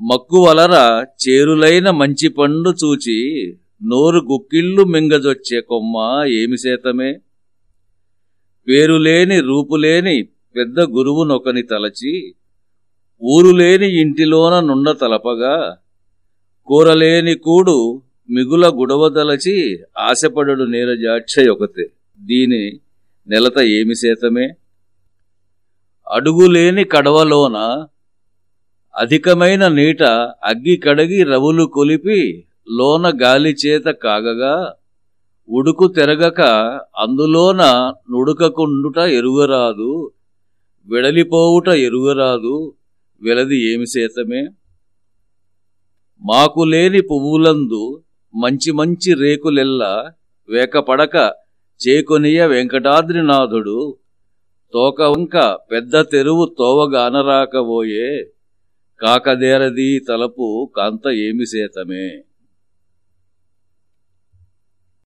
మక్కువలర చేరులైన మంచి పండు చూచి నోరు గుక్కిళ్ళు మింగజొచ్చే కొమ్మ ఏమి శాతమే పేరులేని రూపులేని పెద్ద గురువునొకని తలచి ఊరులేని ఇంటిలోన నుండ తలపగా కూరలేని కూడు మిగుల గుడవదలచి ఆశపడడు నీరజాక్షయొకతే దీని నెలత ఏమి శాతమే అడుగులేని కడవలోన అధికమైన నీట అగ్గి కడగి రవులు కొలిపి లోన గాలి చేత కాగగా ఉడుకు తెరగక అందులోన నుడుకకుండుట ఎరుగరాదు వెడలిపోవుట ఎరుగరాదు. వెలది ఏమి శాతమే మాకు లేని పువ్వులందు మంచి మంచి రేకులెల్లా వేకపడక చేకొనియ వెంకటాద్రినాథుడు తోకవంక పెద్ద తెరువు తోవగానరాకబోయే కాకదేరది తలపు కాంత ఏమి శాతమే